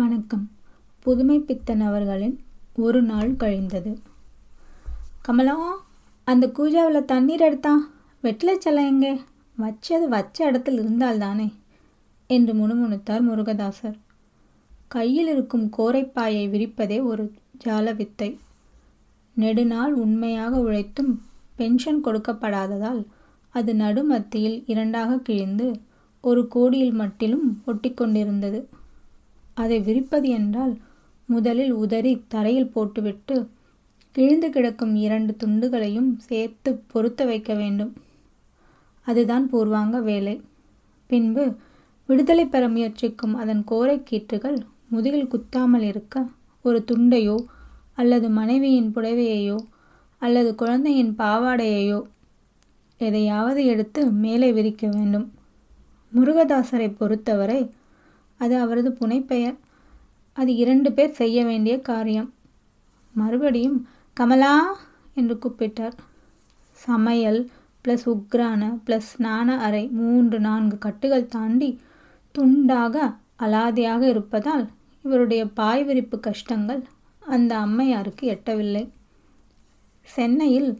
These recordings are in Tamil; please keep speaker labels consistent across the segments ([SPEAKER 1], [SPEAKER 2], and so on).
[SPEAKER 1] வணக்கம். புதுமை பித்தன் அவர்களின் ஒரு நாள் கழிந்தது. கமலா அந்த கூஜாவில் தண்ணீர் எடுத்தா வெட்டிலைச்சலம் எங்கே? வச்சது வச்ச இடத்தில் இருந்தால் தானே என்று முணுமுணுத்தார் முருகதாசர். கையில் இருக்கும் கோரைப்பாயை விரிப்பதே ஒரு ஜால வித்தை நெடுநாள் உண்மையாக உழைத்தும் பென்ஷன் கொடுக்கப்படாததால் அது நடுமத்தியில் இரண்டாக கிழிந்து ஒரு கோடியில் மட்டிலும் ஒட்டிக்கொண்டிருந்தது. அதை விரிப்பது என்றால் முதலில் உதறி தரையில் போட்டுவிட்டு கிழிந்து கிடக்கும் இரண்டு துண்டுகளையும் சேர்த்து பொருத்த வைக்க வேண்டும். அதுதான் பூர்வாங்க வேலை. பின்பு விடுதலை பெற முயற்சிக்கும் அதன் கோரைக்கீற்றுகள் முதுகில் குத்தாமல் இருக்க ஒரு துண்டையோ அல்லது மனைவியின் புடவையையோ அல்லது குழந்தையின் பாவாடையையோ எதையாவது எடுத்து மேலே விரிக்க வேண்டும். முருகதாசரை பொறுத்தவரை அது அவரது புனைப்பெயர். அது இரண்டு பேர் செய்ய வேண்டிய காரியம். மறுபடியும் கமலா என்று கூப்பிட்டார். சமையல் ப்ளஸ் உக்ரான ப்ளஸ் ஸ்நான அறை மூன்று நான்கு கட்டுகள் தாண்டி துண்டாக அலாதியாக இருப்பதால் இவருடைய பாய் விரிப்பு கஷ்டங்கள் அந்த அம்மையாருக்கு எட்டவில்லை. சென்னையில்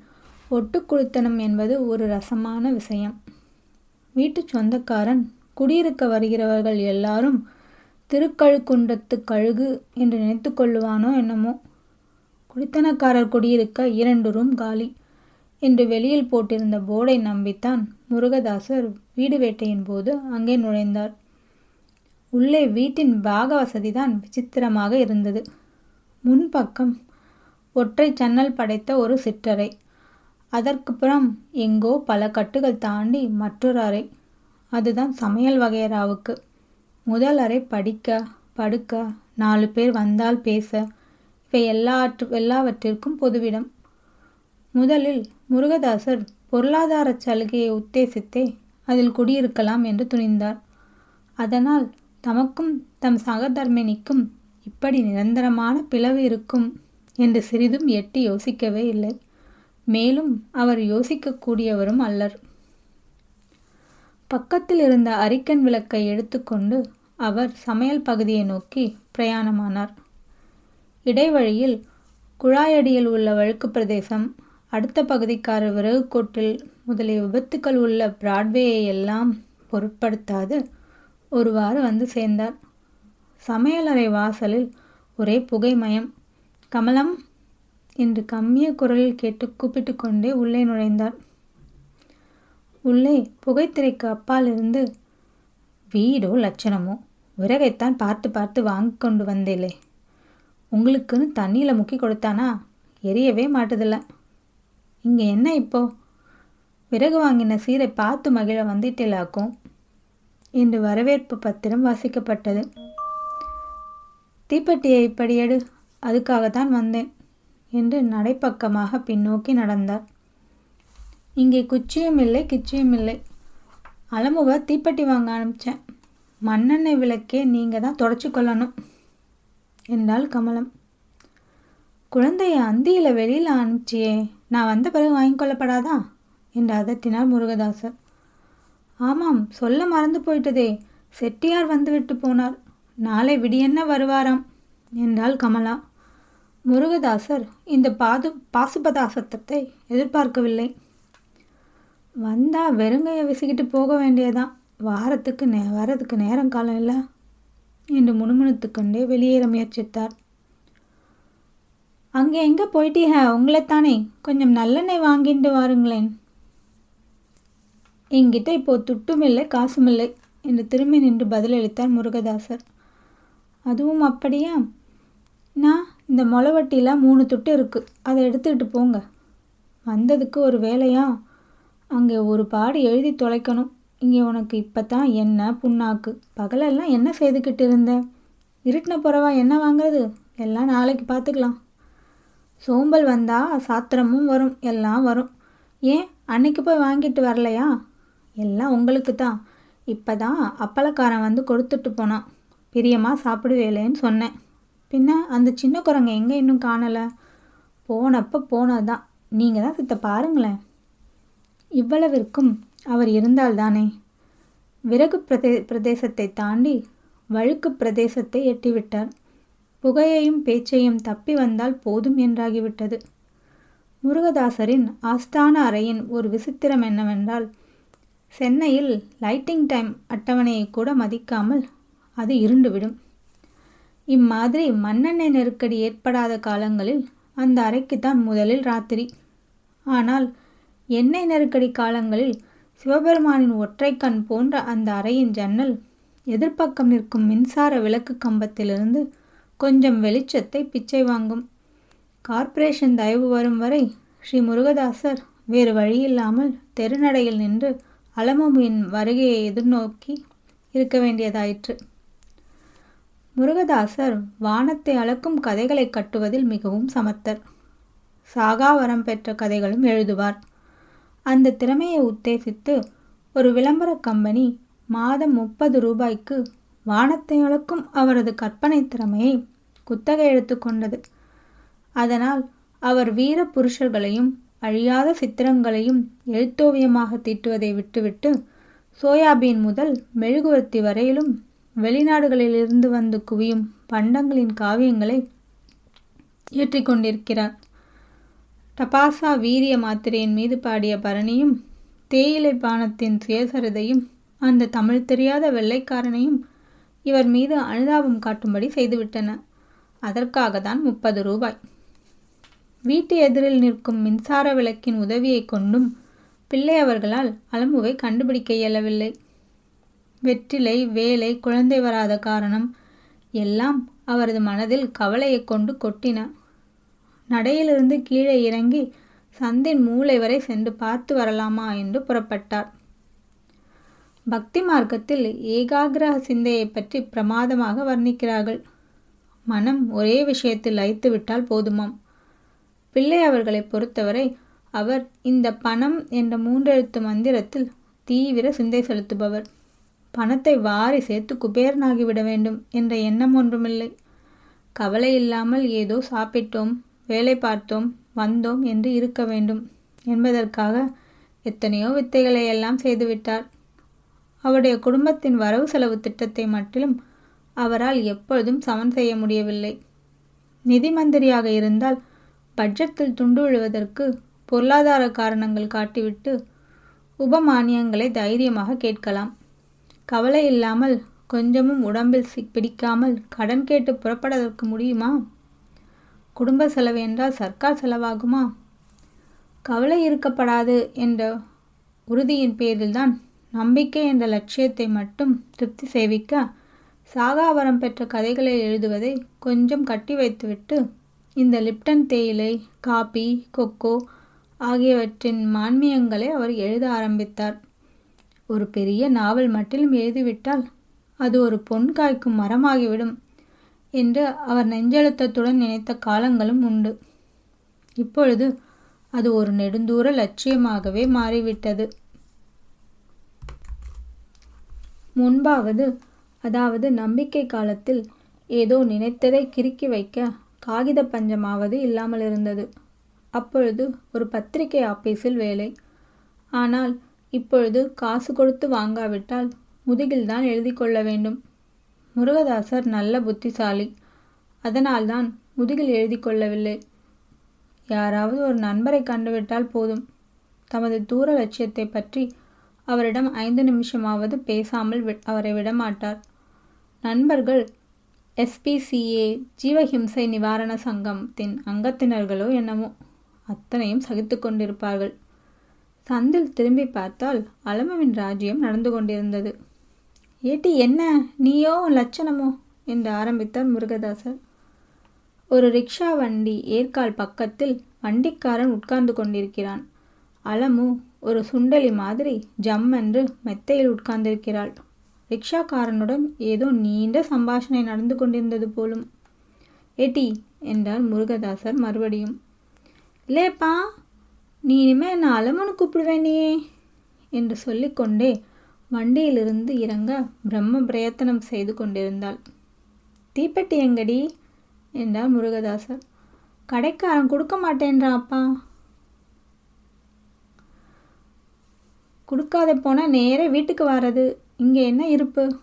[SPEAKER 1] ஒட்டுக்குழுத்தனம் என்பது ஒரு ரசமான விஷயம். வீட்டு சொந்தக்காரன் குடியிருக்க வருகிறவர்கள் எல்லாரும் திருக்கழுக்குன்றத்து கழுகு என்று நினைத்து கொள்ளுவானோ என்னமோ? குடித்தனக்காரர் குடியிருக்க இரண்டு ரூம் காலி என்று வெளியில் போட்டிருந்த போர்டை நம்பித்தான் முருகதாசர் வீடு வேட்டையின் போது அங்கே நுழைந்தார். உள்ளே வீட்டின் பாக வசதிதான் விசித்திரமாக இருந்தது. முன்பக்கம் ஒற்றை ஜன்னல் படைத்த ஒரு சிற்றறை. அதற்கு புறம் எங்கோ பல கட்டுகள் தாண்டி மற்றொரு அறை. அதுதான் சமையல் வகையராவுக்கு. முதல் அறை படிக்க படுக்க நாலு பேர் வந்தால் பேச இவை எல்லாற்று எல்லாவற்றிற்கும் பொதுவிடம். முதலில் முருகதாசர் பொருளாதார சலுகையை உத்தேசித்தே அதில் குடியிருக்கலாம் என்று துணிந்தார். அதனால் தமக்கும் தம் சகதர்மினிக்கும் இப்படி நிரந்தரமான பிளவு இருக்கும் என்று சிறிதும் எட்டி யோசிக்கவே இல்லை. மேலும் அவர் யோசிக்கக்கூடியவரும் அல்லர். பக்கத்தில் இருந்த அரிக்கன் விளக்கை எடுத்துக்கொண்டு அவர் சமையல் பகுதியை நோக்கி பிரயாணமானார். இடைவழியில் குழாயடியில் உள்ள வழுக்கு பிரதேசம் அடுத்த பகுதிக்கார விறகு கோட்டில் முதலிய விபத்துக்கள் உள்ள பிராட்வேயை எல்லாம் பொருட்படுத்தாது ஒருவாறு வந்து சேர்ந்தார். சமையலறை வாசலில் ஒரே புகைமயம். கமலம் என்று கம்மிய குரலில் கேட்டு கூப்பிட்டு கொண்டே உள்ளே நுழைந்தார். உள்ளே புகைத்திரைக்கு அப்பால் இருந்து வீடோ லட்சணமோ? விறகைத்தான் பார்த்து பார்த்து வாங்கி கொண்டு வந்தேலே உங்களுக்குன்னு தண்ணியில் முக்கி கொடுத்தானா? எரியவே மாட்டுதில்ல. இங்கே என்ன இப்போ? விறகு வாங்கின சீரை பார்த்து மகிழ வந்துட்டேலாக்கும் என்று வரவேற்பு பத்திரம் வாசிக்கப்பட்டது. தீப்பெட்டியை இப்படி எடு அதுக்காகத்தான் வந்தேன் என்று நடைப்பக்கமாக பின்னோக்கி நடந்தார். இங்கே குச்சியும் இல்லை கிச்சியும் இல்லை. அலமுவை தீப்பெட்டி வாங்க ஆரம்பித்தேன் மண்ணெண்ணெய் விளக்கே நீங்கள் தான் தொடச்சி கொள்ளணும் என்றாள் கமலம். குழந்தைய அந்தியில் வெளியில் அனுப்பிச்சியே நான் வந்த பிறகு வாங்கி கொள்ளப்படாதா? என்று அதட்டினார் முருகதாசர். ஆமாம் சொல்ல மறந்து போயிட்டதே செட்டியார் வந்துவிட்டு போனார். நாளை விடியென்ன வருவாராம் என்றாள் கமலா. முருகதாசர் இந்த பாது பாசுபதாசத்தத்தை எதிர்பார்க்கவில்லை. வந்தால் வெறுங்கையை விசிக்கிட்டு போக வேண்டியதான் வாரத்துக்கு நே வரதுக்கு நேரம் காலம் இல்லை. என்று முணுமுணுத்து கொண்டே வெளியேற முயற்சித்தார். அங்கே எங்கே போயிட்டீங்க? உங்களைத்தானே. கொஞ்சம் நல்லெண்ணெய் வாங்கிட்டு வாருங்களேன். என்கிட்ட இப்போ துட்டும் இல்லை காசும் இல்லை என்று திரும்பி நின்று பதிலளித்தார் முருகதாசர். அதுவும் அப்படியா? நான் இந்த மொளவட்டியில் மூணு துட்டு இருக்குது அதை எடுத்துக்கிட்டு போங்க. வந்ததுக்கு ஒரு வேலையாக அங்கே ஒரு பாடு எழுதி தொலைக்கணும். இங்கே உனக்கு இப்போ தான் என்ன புண்ணாக்கு? பகலெல்லாம் என்ன செய்துக்கிட்டு இருந்த? இருட்டின புறவா என்ன வாங்குறது? எல்லாம் நாளைக்கு பார்த்துக்கலாம் சோம்பல் வந்தால் சாத்திரமும் வரும். எல்லாம் வரும். ஏன்? அன்னைக்கு போய் வாங்கிட்டு வரலையா? எல்லாம் உங்களுக்கு தான் இப்போ தான் அப்பளக்காரன் வந்து கொடுத்துட்டு போனான். பிரியமாக சாப்பிடுவேலேன்னு சொன்னேன். பின்ன அந்த சின்ன குரங்க எங்கே இன்னும் காணலை? போனப்போ போனதுதான். நீங்கள் தான் சித்த பாருங்களேன். இவ்வளவிற்கும் அவர் இருந்தால்தானே? விறகு பிரதே பிரதேசத்தை தாண்டி வழுக்கு பிரதேசத்தை எட்டிவிட்டார். புகையையும் பேச்சையும் தப்பி வந்தால் போதும் என்றாகிவிட்டது. முருகதாசரின் ஆஸ்தான அறையின் ஒரு விசித்திரம் என்னவென்றால் சென்னையில் லைட்டிங் டைம் அட்டவணையை கூட மதிக்காமல் அது இருண்டுவிடும். இம்மாதிரி மண்ணெண்ணெய் நெருக்கடி ஏற்படாத காலங்களில் அந்த அறைக்குத்தான் முதலில் ராத்திரி. ஆனால் எண்ணெய் நெருக்கடி காலங்களில் சிவபெருமானின் ஒற்றைக்கண் போன்ற அந்த அறையின் ஜன்னல் எதிர்ப்பக்கம் நிற்கும் மின்சார விளக்கு கம்பத்திலிருந்து கொஞ்சம் வெளிச்சத்தை பிச்சை வாங்கும். கார்ப்பரேஷன் தயவு வரும் வரை ஸ்ரீ முருகதாசர் வேறு வழியில்லாமல் தெருநடையில் நின்று அலமுமியின் வருகையை எதிர்நோக்கி இருக்க வேண்டியதாயிற்று. முருகதாசர் வானத்தை அளக்கும் கதைகளை கட்டுவதில் மிகவும் சமர்த்தர். சாகாவரம் பெற்ற கதைகளும் எழுதுவார். அந்த திறமையை உத்தேசித்து ஒரு விளம்பர கம்பெனி மாதம் முப்பது ரூபாய்க்கு வானத்தை அளக்கும் அவரது கற்பனை திறமையை குத்தகை எடுத்துக்கொண்டது அதனால் அவர் வீர புருஷர்களையும் அழியாத சித்திரங்களையும் எழுத்தோவியமாக தீட்டுவதை விட்டுவிட்டு சோயாபீன் முதல் மெழுகுவர்த்தி வரையிலும் வெளிநாடுகளிலிருந்து வந்து குவியும் பண்டங்களின் காவியங்களை இயற்றிக்கொண்டிருக்கிறார் தபாசா வீரிய மாத்திரையின் மீது பாடிய பரணியும் தேயிலை பானத்தின் சுயசரிதையும் அந்த தமிழ் தெரியாத வெள்ளைக்காரனையும் இவர் மீது அனுதாபம் காட்டும்படி செய்துவிட்டன. அதற்காக தான் முப்பது ரூபாய். வீட்டு எதிரில் நிற்கும் மின்சார விளக்கின் உதவியை கொண்டும் பிள்ளை அவர்களால் அலம்புவை கண்டுபிடிக்க இயலவில்லை. வெற்றிலை வேலை குழந்தை வராத காரணம் எல்லாம் அவரது மனதில் கவலையை கொண்டு கொட்டின. நடையிலிருந்து கீழே இறங்கி சந்தின் மூளை வரை சென்று பார்த்து வரலாமா என்று புறப்பட்டார். பக்தி மார்க்கத்தில் ஏகாகிரக சிந்தையை பற்றி பிரமாதமாக வர்ணிக்கிறார்கள். மனம் ஒரே விஷயத்தில் லயித்து விட்டால் போதுமாம். பிள்ளை அவர்களை பொறுத்தவரை அவர் இந்த பணம் என்ற மூன்றெழுத்து மந்திரத்தில் தீவிர சிந்தை செலுத்துபவர். பணத்தை வாரி சேர்த்து குபேரனாகிவிட வேண்டும் என்ற எண்ணம் ஒன்றுமில்லை. கவலை இல்லாமல் ஏதோ சாப்பிட்டோம். வேலை பார்த்தோம் வந்தோம் என்று இருக்க வேண்டும் என்பதற்காக எத்தனையோ வித்தைகளை எல்லாம் செய்துவிட்டார் அவருடைய குடும்பத்தின் வரவு செலவு திட்டத்தை மட்டிலும் அவரால் எப்பொழுதும் சமன் செய்ய முடியவில்லை. நிதி மந்திரியாக இருந்தால் பட்ஜெட்டில் துண்டு விழுவதற்கு பொருளாதார காரணங்கள் காட்டிவிட்டு உபமானியங்களை தைரியமாக கேட்கலாம். கவலை இல்லாமல் கொஞ்சமும் உடம்பில் சி பிடிக்காமல் கடன் கேட்டு புறப்படுவதற்கு முடியுமா? குடும்ப செலவு என்றால் சர்க்கார் செலவாகுமா? கவலை இருக்கப்படாது என்ற உறுதியின் பேரில்தான் நம்பிக்கை என்ற லட்சியத்தை மட்டும் திருப்தி சேவிக்க சாகாவரம் பெற்ற கதைகளை எழுதுவதை கொஞ்சம் கட்டி வைத்துவிட்டு இந்த லிப்டன் தேயிலை காபி கொக்கோ ஆகியவற்றின் மான்மியங்களை அவர் எழுத ஆரம்பித்தார். ஒரு பெரிய நாவல் மட்டிலும் எழுதிவிட்டால் அது ஒரு பொன் காய்க்கும் மரமாகிவிடும். என்று அவர் நெஞ்சழுத்தத்துடன் நினைத்த காலங்களும் உண்டு. இப்பொழுது அது ஒரு நெடுந்தூர லட்சியமாகவே மாறிவிட்டது. முன்பாவது அதாவது நம்பிக்கை காலத்தில் ஏதோ நினைத்ததை கிறுக்கி வைக்க காகித பஞ்சமாவது இல்லாமல் இருந்தது. அப்பொழுது ஒரு பத்திரிகை ஆபீஸில் வேலை. ஆனால் இப்பொழுது காசு கொடுத்து வாங்காவிட்டால் முதுகில்தான் எழுதி கொள்ள வேண்டும். முருகதாசர் நல்ல புத்திசாலி. அதனால்தான் முதுகில் எழுதி கொள்ளவில்லை. யாராவது ஒரு நண்பரை கண்டுவிட்டால் போதும். தமது தூர லட்சியத்தை பற்றி அவரிடம் ஐந்து நிமிஷமாவது பேசாமல் அவரை விடமாட்டார். நண்பர்கள் எஸ்பிசிஏ ஜீவஹிம்சை நிவாரண சங்கத்தின் அங்கத்தினர்களோ என்னமோ அத்தனையும் சகித்து கொண்டிருப்பார்கள். சந்தில் திரும்பி பார்த்தால் அலமவின் ராஜ்யம் நடந்து கொண்டிருந்தது. ஏட்டி என்ன? நீயோ லட்சணமோ? என்று ஆரம்பித்தார் முருகதாசர். ஒரு ரிக்ஷா வண்டி ஏற்கால் பக்கத்தில் வண்டிக்காரன் உட்கார்ந்து கொண்டிருக்கிறான். அலமு ஒரு சுண்டலி மாதிரி ஜம் என்று மெத்தையில் உட்கார்ந்திருக்கிறாள். ரிக்ஷாக்காரனுடன் ஏதோ நீண்ட சம்பாஷணை நடந்து கொண்டிருந்தது போலும். ஏட்டி என்றார் முருகதாசர் மறுபடியும். இல்லேப்பா நீ இனிமே என்ன அலமுன்னு கூப்பிடுவேனியே என்று சொல்லிக்கொண்டே வண்டியிலிருந்து இறங்க பிரம்ம பிரயத்தனம் செய்து கொண்டிருந்தாள். தீப்பெட்டி எங்கடி? என்றார் முருகதாசர். கடைக்காரன் கொடுக்க மாட்டேன்றான் அப்பா கொடுக்காத போனால் நேரே வீட்டுக்கு வர்றது இங்கே என்ன இருப்பு?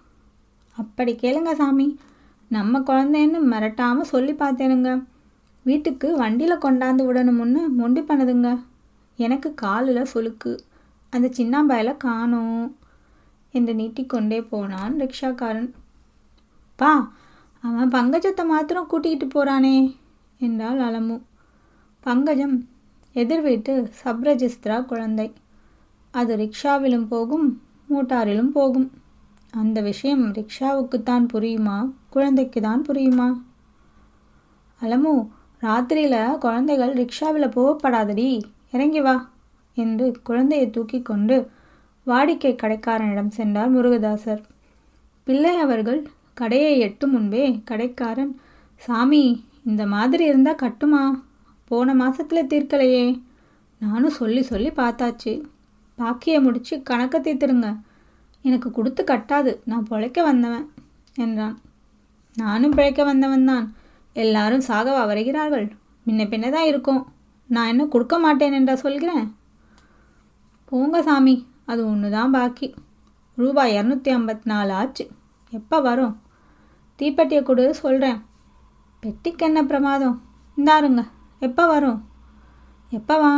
[SPEAKER 1] அப்படி கேளுங்க சாமி. நம்ம குழந்தைன்னு மிரட்டாமல் சொல்லி பார்த்தேனுங்க. வீட்டுக்கு வண்டியில் கொண்டாந்து விடணும்னு மொண்டி பண்ணுதுங்க. எனக்கு காலில் சுளுக்கு. அந்த சின்னாம்பாயில் காணோம். என்று நீட்டிக்கொண்டே போனான் ரிக்ஷாக்காரன். பா அவன் பங்கஜத்தை மாத்திரம் கூட்டிகிட்டு போகிறானே என்றாள் அலமு. பங்கஜம் எதிர் வீட்டு சப்ரஜிஸ்திரா குழந்தை. அது ரிக்ஷாவிலும் போகும் மோட்டாரிலும் போகும். அந்த விஷயம் ரிக்ஷாவுக்குத்தான் புரியுமா? குழந்தைக்கு தான் புரியுமா? அலமு ராத்திரியில் குழந்தைகள் ரிக்ஷாவில் போகப்படாதடி. இறங்கி வா என்று குழந்தையை தூக்கி கொண்டு வாடிக்கை கடைக்காரனிடம் சென்றார் முருகதாசர். பிள்ளை அவர்கள் கடையை எட்டும் முன்பே கடைக்காரன் சாமி இந்த மாதிரி இருந்தால் கட்டுமா? போன மாதத்தில் தீர்க்கலையே. நானும் சொல்லி சொல்லி பார்த்தாச்சு. பாக்கியை முடித்து கணக்கை தீர்த்துருங்க. எனக்கு கொடுத்து கட்டாது. நான் பிழைக்க வந்தவன் என்றான். நானும் பிழைக்க வந்தவன் தான். எல்லாரும் சாகவா வருகிறார்கள். முன்ன பின்னதான் இருக்கும். நான் என்ன கொடுக்க மாட்டேன் என்றா சொல்கிறேன்? போங்க சாமி. அது ஒன்று தான் பாக்கி. ரூபாய் இரநூத்தி ஐம்பத்தி நாலு ஆச்சு. எப்போ வரும்? தீப்பெட்டியை கொடு சொல்கிறேன் பெட்டிக்கு என்ன பிரமாதம்? இந்தாருங்க எப்போ வரும்? எப்போ வா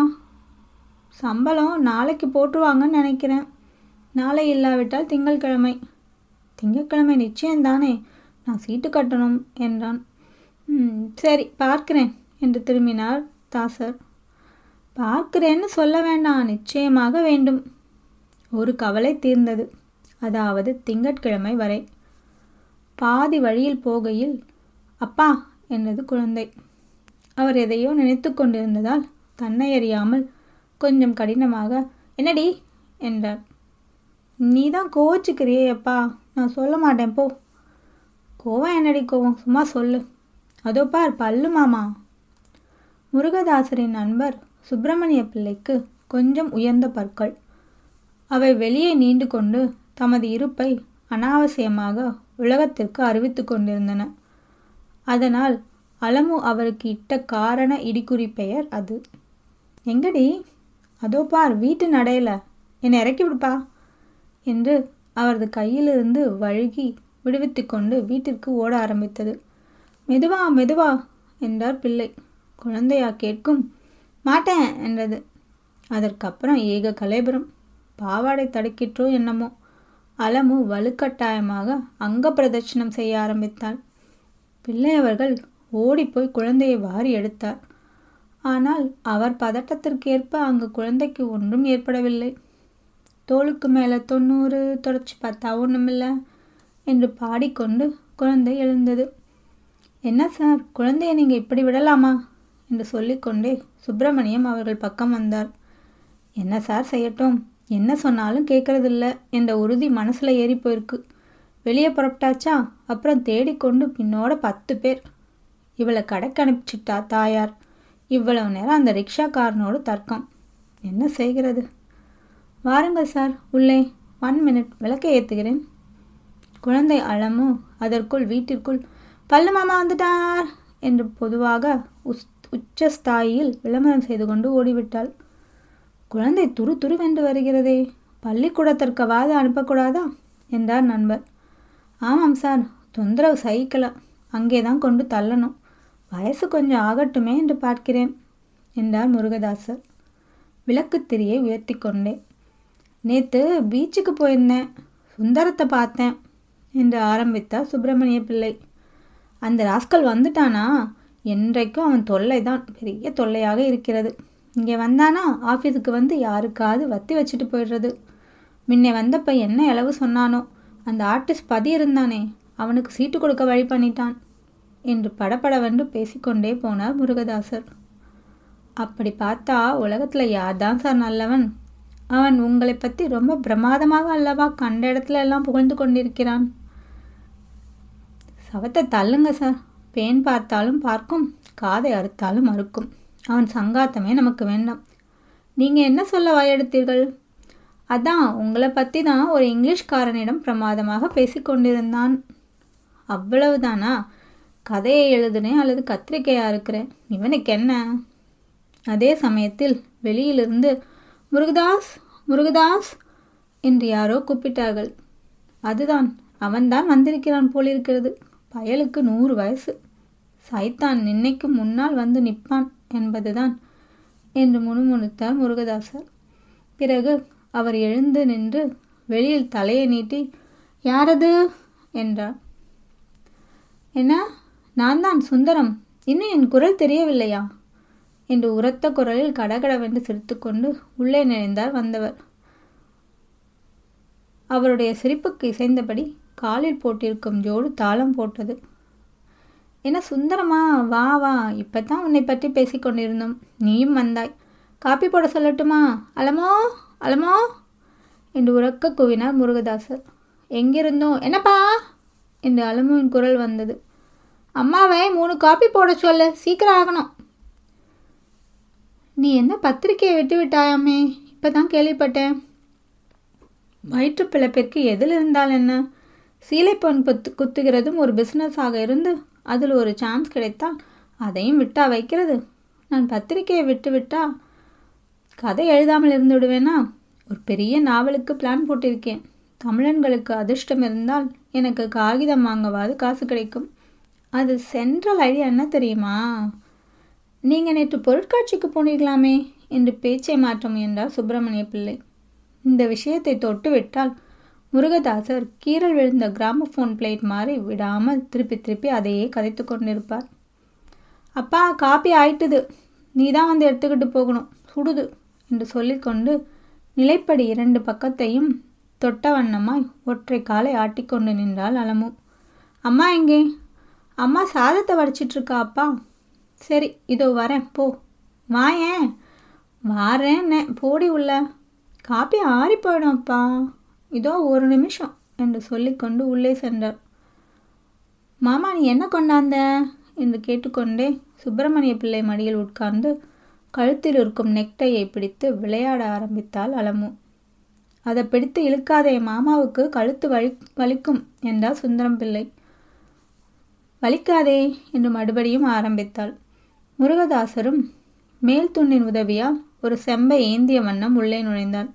[SPEAKER 1] சம்பளம் நாளைக்கு போட்டுருவாங்கன்னு நினைக்கிறேன். நாளை இல்லாவிட்டால் திங்கட்கிழமை திங்கட்கிழமை நிச்சயம்தானே? நான் சீட்டு கட்டணும் என்றான். சரி பார்க்கிறேன் என்று திரும்பினார் தாசர். பார்க்கிறேன்னு சொல்ல வேண்டாம் நிச்சயமாக வேண்டும். ஒரு கவலை தீர்ந்தது. அதாவது திங்கட்கிழமை வரை. பாதி வழியில் போகையில் அப்பா என்றது குழந்தை. அவர் எதையோ நினைத்து கொண்டிருந்ததால் தன்னை அறியாமல் கொஞ்சம் கடினமாக என்னடி? என்றார். நீ தான் கோச்சிக்கிறியே அப்பா. நான் சொல்ல மாட்டேன் போ. கோவம் என்னடி கோவம்? சும்மா சொல்லு. அதோ பார் பல்லு மாமா. முருகதாசரின் நண்பர் சுப்பிரமணிய பிள்ளைக்கு கொஞ்சம் உயர்ந்த பற்கள். அவை வெளியே நீண்டு கொண்டு தமது இருப்பை அனாவசியமாக உலகத்திற்கு அறிவித்து கொண்டிருந்தன. அதனால் அலமு அவருக்கு இட்ட காரண இடிக்குறி பெயர் அது. எங்கடி? அதோ பார் வீட்டு நடையில. என்னை இறக்கி விடுப்பா? என்று அவரது கையிலிருந்து வழுகி விடுவித்து கொண்டு வீட்டிற்கு ஓட ஆரம்பித்தது. மெதுவா மெதுவா என்றார் பிள்ளை. குழந்தையா கேட்கும். மாட்டேன் என்றது. அதற்கப்புறம் ஏக கலைபுரம். பாவாடை தடுக்கிற்றோ என்னமோ. அலமு வலுக்கட்டாயமாக அங்க பிரதட்சணம் செய்ய ஆரம்பித்தாள். பிள்ளை அவர்கள் ஓடிப்போய் குழந்தையை வாரி எடுத்தார். ஆனால் அவர் பதட்டத்திற்கேற்ப அங்கு குழந்தைக்கு ஒன்றும் ஏற்படவில்லை. தோளுக்கு மேலே தொண்ணூறு தொடச்சி பார்த்தா ஒன்றுமில்லை என்று பாடிக்கொண்டு குழந்தை எழுந்தது. என்ன சார் குழந்தையை நீங்கள் இப்படி விடலாமா? என்று சொல்லிக்கொண்டே சுப்பிரமணியம் அவர்கள் பக்கம் வந்தார். என்ன சார் செய்யட்டும்? என்ன சொன்னாலும் கேட்கறதில்ல என்ற உறுதி மனசில் ஏறி போயிருக்கு. வெளியே புறப்பட்டாச்சா? அப்புறம் தேடிக்கொண்டு பின்னோட பத்து பேர். இவளை கடைக்கு அனுப்பிச்சிட்டா தாயார். இவ்வளவு நேரம் அந்த ரிக்ஷாக்காரனோடு தர்க்கம். என்ன செய்கிறது? வாருங்கள் சார் உள்ளே. ஒன் மினிட் விளக்கை ஏற்றுகிறேன் குழந்தை அழமும் அதற்குள் வீட்டிற்குள் பல்லு மாமா வந்துட்டார்! என்று பொதுவாக உஸ் உச்சஸ்தாயியில் விளம்பரம் செய்து கொண்டு ஓடிவிட்டாள். குழந்தை துரு துருவென்று வருகிறதே. பள்ளிக்கூடத்திற்கவாது அனுப்பக்கூடாதா? என்றார் நண்பர். ஆமாம் சார் தொந்தரவு சகிக்கல. அங்கே தான் கொண்டு தள்ளணும். வயசு கொஞ்சம் ஆகட்டுமே என்று பார்க்கிறேன் என்றார் முருகதாசர். விளக்குத்திரியை உயர்த்தி கொண்டேன் நேற்று பீச்சுக்கு போயிருந்தேன் சுந்தரத்தை பார்த்தேன் என்று ஆரம்பித்தார் சுப்பிரமணிய பிள்ளை. அந்த ராஸ்கல் வந்துட்டானா? என்றைக்கும் அவன் தொல்லை தான் பெரிய தொல்லையாக இருக்கிறது. இங்கே வந்தானா? ஆஃபீஸுக்கு வந்து யாருக்காவது வத்தி வச்சுட்டு போயிடுறது. முன்ன வந்தப்ப என்ன இளவு சொன்னானோ? அந்த ஆர்டிஸ்ட் பதி இருந்தானே அவனுக்கு சீட்டு கொடுக்க வழி பண்ணிட்டான் என்று படப்படவென்று பேசிக்கொண்டே போனார் முருகதாசர். அப்படி பார்த்தா உலகத்தில் யார் தான் சார் நல்லவன்? அவன் உங்களை பற்றி ரொம்ப பிரமாதமாக அல்லவா கண்ட இடத்துல எல்லாம் புகழ்ந்து கொண்டிருக்கிறான்? சவத்தை தள்ளுங்க சார். பேன் பார்த்தாலும் பார்க்கும் காதை அறுத்தாலும் அறுக்கும். அவன் சங்காத்தமே நமக்கு வேண்டாம். நீங்கள் என்ன சொல்ல வாயெடுத்தீர்கள்? அதான் உங்களை பற்றி தான் ஒரு இங்கிலீஷ்காரனிடம் பிரமாதமாக பேசிக்கொண்டிருந்தான் அவ்வளவுதானா? கதையை எழுதுனேன் அல்லது கத்திரிக்கையாக இருக்கிறேன் இவனுக்கு என்ன? அதே சமயத்தில் வெளியிலிருந்து முருகதாஸ் முருகதாஸ் என்று யாரோ கூப்பிட்டார்கள். அதுதான் அவன்தான் வந்திருக்கிறான் போலிருக்கிறது. பயலுக்கு நூறு வயசு. சைத்தான் நின்னைக்கு முன்னால் வந்து நிற்பான் என்பதுதான் என்று முணுமுணுத்தார் முருகதாசர். பிறகு அவர் எழுந்து நின்று வெளியில் தலையை நீட்டி யாரது? என்றார். என்ன? நான் தான் சுந்தரம். இன்னும் என் குரல் தெரியவில்லையா? என்று உரத்த குரலில் கடகடவென்று சிரித்துக்கொண்டு உள்ளே நுழைந்தார் வந்தவர். அவருடைய சிரிப்புக்கு இசைந்தபடி காலில் போட்டிருக்கும் ஜோடு தாளம் போட்டது. என்ன சுந்தரமா வா வா இப்போ தான் உன்னை பற்றி பேசிக்கொண்டிருந்தோம் நீயும் வந்தாய். காப்பி போட சொல்லட்டுமா? அலமோ அலமோ? என்று உறக்க கூவினார் முருகதாசர். எங்கிருந்தோம் என்னப்பா? என்று அலமுவின் குரல் வந்தது. அம்மாவை மூணு காப்பி போட சொல்லு. சீக்கிரம் ஆகணும். நீ என்ன பத்திரிக்கையை விட்டு விட்டாயாமே? இப்பதான் கேள்விப்பட்டேன். வயிற்று பிழைப்பிற்கு எதில் இருந்தால் என்ன? சீலைப்பொன் குத்து குத்துகிறதும் ஒரு பிஸ்னஸாக இருந்து அதில் ஒரு சான்ஸ் கிடைத்தால் அதையும் விட்டா வைக்கிறது. நான் பத்திரிக்கையை விட்டு விட்டா கதை எழுதாமல் இருந்து விடுவேனா? ஒரு பெரிய நாவலுக்கு பிளான் போட்டிருக்கேன். தமிழன்களுக்கு அதிர்ஷ்டம் இருந்தால் எனக்கு காகிதம் வாங்கவாது காசு கிடைக்கும். அது சென்ட்ரல் ஐடியா என்ன தெரியுமா? நீங்கள் நேற்று பொருட்காட்சிக்கு போனீர்களாமே என்று பேச்சை மாற்ற முயன்றார் சுப்பிரமணிய பிள்ளை. இந்த விஷயத்தை தொட்டு விட்டால் முருகதாசர் கீரல் விழுந்த கிராமஃபோன் பிளேட் மாதிரி விடாமல் திருப்பி திருப்பி அதையே கதைத்து கொண்டிருப்பார். அப்பா காப்பி ஆயிட்டுது. நீ தான் வந்து எடுத்துக்கிட்டு போகணும். சுடுது என்று சொல்லிக்கொண்டு நிலைப்படி இரண்டு பக்கத்தையும் தொட்ட வண்ணமாய் ஒற்றை காலை ஆட்டிக்கொண்டு நின்றாள் அலமு. அம்மா எங்கே? அம்மா சாதத்தை வடிச்சிட்ருக்கா அப்பா. சரி இதோ வரேன். போ. வாயேன் வாரேன்னே. போடி உள்ள. காப்பி ஆறி போயிடும் அப்பா. இதோ ஒரு நிமிஷம் என்று சொல்லிக்கொண்டு உள்ளே சென்றார் மாமா நீ என்ன கொண்டாந்த? என்று கேட்டுக்கொண்டே சுப்பிரமணிய பிள்ளை மடியில் உட்கார்ந்து கழுத்தில் இருக்கும் நெக்டையை பிடித்து விளையாட ஆரம்பித்தாள் அலமு. அதை பிடித்து இழுக்காதே மாமாவுக்கு கழுத்து வலி வலிக்கும் என்றார் சுந்தரம் பிள்ளை. வலிக்காதே என்று மறுபடியும் ஆரம்பித்தாள். முருகதாசரும் மேல் துண்ணின் உதவியால் ஒரு செம்பை ஏந்திய வண்ணம் உள்ளே நுழைந்தாள்.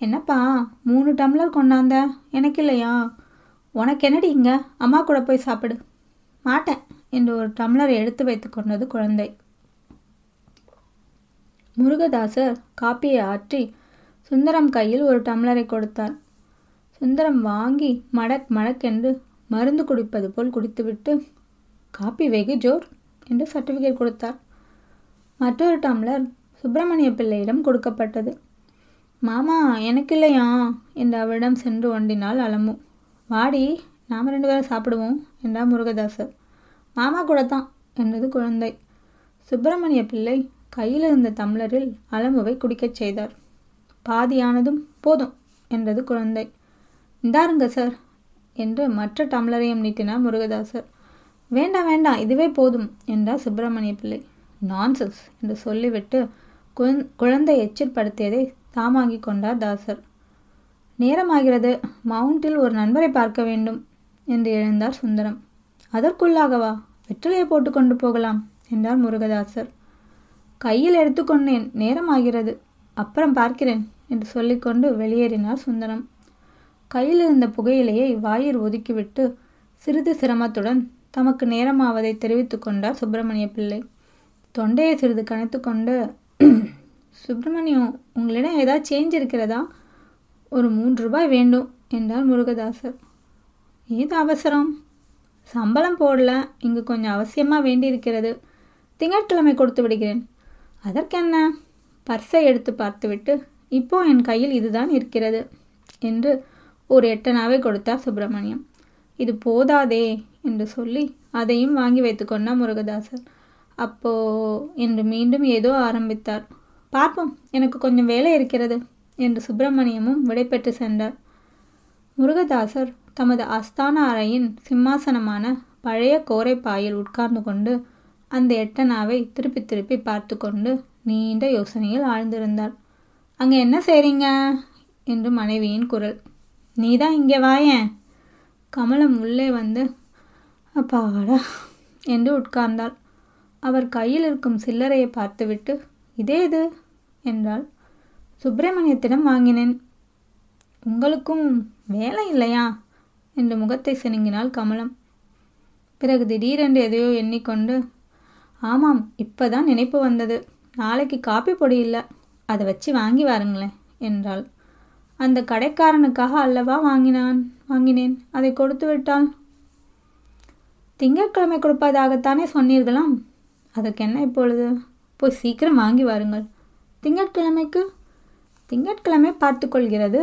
[SPEAKER 1] என்னப்பா மூணு டம்ளர் கொண்டாந்த? எனக்கு இல்லையா? உனக்கு என்னடி இங்க? அம்மா கூட போய் சாப்பிடு. மாட்டேன் என்று ஒரு டம்ளர் எடுத்து வைத்து கொண்டது குழந்தை. முருகதாசர் காப்பியை ஆற்றி சுந்தரம் கையில் ஒரு டம்ளரை கொடுத்தார். சுந்தரம் வாங்கி மடக் மடக்கென்று மருந்து குடிப்பது போல் குடித்துவிட்டு காப்பி வெகு ஜோர் என்று சர்டிஃபிகேட் கொடுத்தார். மற்றொரு டம்ளர் சுப்பிரமணிய பிள்ளையிடம் கொடுக்கப்பட்டது. மாமா எனக்கு இல்லையா என்று அவரிடம் சென்று ஒண்டினால் அலமு. வாடி நாம் ரெண்டு பேரும் சாப்பிடுவோம் என்றார் முருகதாசர். மாமா கூட தான் என்றது குழந்தை. சுப்பிரமணிய பிள்ளை கையில் இருந்த டம்ளரில் அலமுவை குடிக்கச் செய்தார். பாதியானதும் போதும் என்றது குழந்தை. இந்தாருங்க சார் என்று மற்ற டம்ளரையும் நீட்டினார் முருகதாசர். வேண்டாம் வேண்டாம் இதுவே போதும் என்றார் சுப்பிரமணிய பிள்ளை. நான்சென்ஸ் என்று சொல்லிவிட்டு குழந்தை எச்சிற்படுத்தியதை தாமாங்கி கொண்டார் தாசர். நேரமாகிறது. மவுண்டில் ஒரு நண்பரை பார்க்க வேண்டும் என்று எழுந்தார் சுந்தரம். அதற்குள்ளாகவா? வெற்றிலையை போட்டு கொண்டு போகலாம் என்றார் முருகதாசர். கையில் எடுத்துக்கொண்டேன் நேரமாகிறது. அப்புறம் பார்க்கிறேன் என்று சொல்லிக்கொண்டு வெளியேறினார் சுந்தரம். கையில் இருந்த புகையிலையை வாயில் ஒதுக்கிவிட்டு சிறிது சிரமத்துடன் தமக்கு நேரமாவதை தெரிவித்து கொண்டார் சுப்பிரமணிய பிள்ளை. தொண்டையை சிறிது கணைத்து கொண்டு சுப்பிரமணியம் உங்களிடம் ஏதாவது சேஞ்ச் இருக்கிறதா? ஒரு மூன்று ரூபாய் வேண்டும் என்றார் முருகதாசர். ஏது அவசரம்? சம்பளம் போடல இங்கு கொஞ்சம் அவசியமாக வேண்டியிருக்கிறது. திங்கட்கிழமை கொடுத்து விடுகிறேன். அதற்கென்ன? பர்ஸை எடுத்து பார்த்துவிட்டு இப்போ என் கையில் இதுதான் இருக்கிறது என்று ஒரு எட்டனாவை கொடுத்தார் சுப்பிரமணியம். இது போதாதே என்று சொல்லி அதையும் வாங்கி வைத்துக்கொண்டார் முருகதாசர். அப்போ என்று மீண்டும் ஏதோ ஆரம்பித்தார். பார்ப்போம் எனக்கு கொஞ்சம் வேலை இருக்கிறது என்று சுப்பிரமணியமும் விடைபெற்று சென்றார். முருகதாசர் தமது அஸ்தான அறையின் சிம்மாசனமான பழைய கோரைப்பாயில் உட்கார்ந்து கொண்டு அந்த எட்டனாவை திருப்பி திருப்பி பார்த்து கொண்டு நீண்ட யோசனையில் ஆழ்ந்திருந்தார். அங்கே என்ன செய்றீங்க? என்று மனைவியின் குரல். நீதான் இங்கே வாயேன் கமலம் உள்ளே வந்து அப்பாடா என்று உட்கார்ந்தாள் அவர் கையில் இருக்கும் சில்லறையை பார்த்துவிட்டு இதே இது என்றாள். சுப்பிரமணியத்திடம் வாங்கினேன். உங்களுக்கும் வேலை இல்லையா? என்று முகத்தை சினுங்கினாள் கமலம். பிறகு திடீரென்று எதையோ எண்ணிக்கொண்டு ஆமாம் இப்போதான் நினைப்பு வந்தது. நாளைக்கு காப்பி பொடி இல்லை அதை வச்சு வாங்கி வாருங்களேன் என்றாள். அந்த கடைக்காரனுக்காக அல்லவா வாங்கினான் வாங்கினேன். அதை கொடுத்து விட்டாள். திங்கட்கிழமை கொடுப்பதாகத்தானே சொன்னீர்களாம்? அதுக்கு என்ன இப்பொழுது? போய் சீக்கிரம் வாங்கி வாருங்கள். திங்கட்கிழமைக்கு திங்கட்கிழமை பார்த்து கொள்கிறது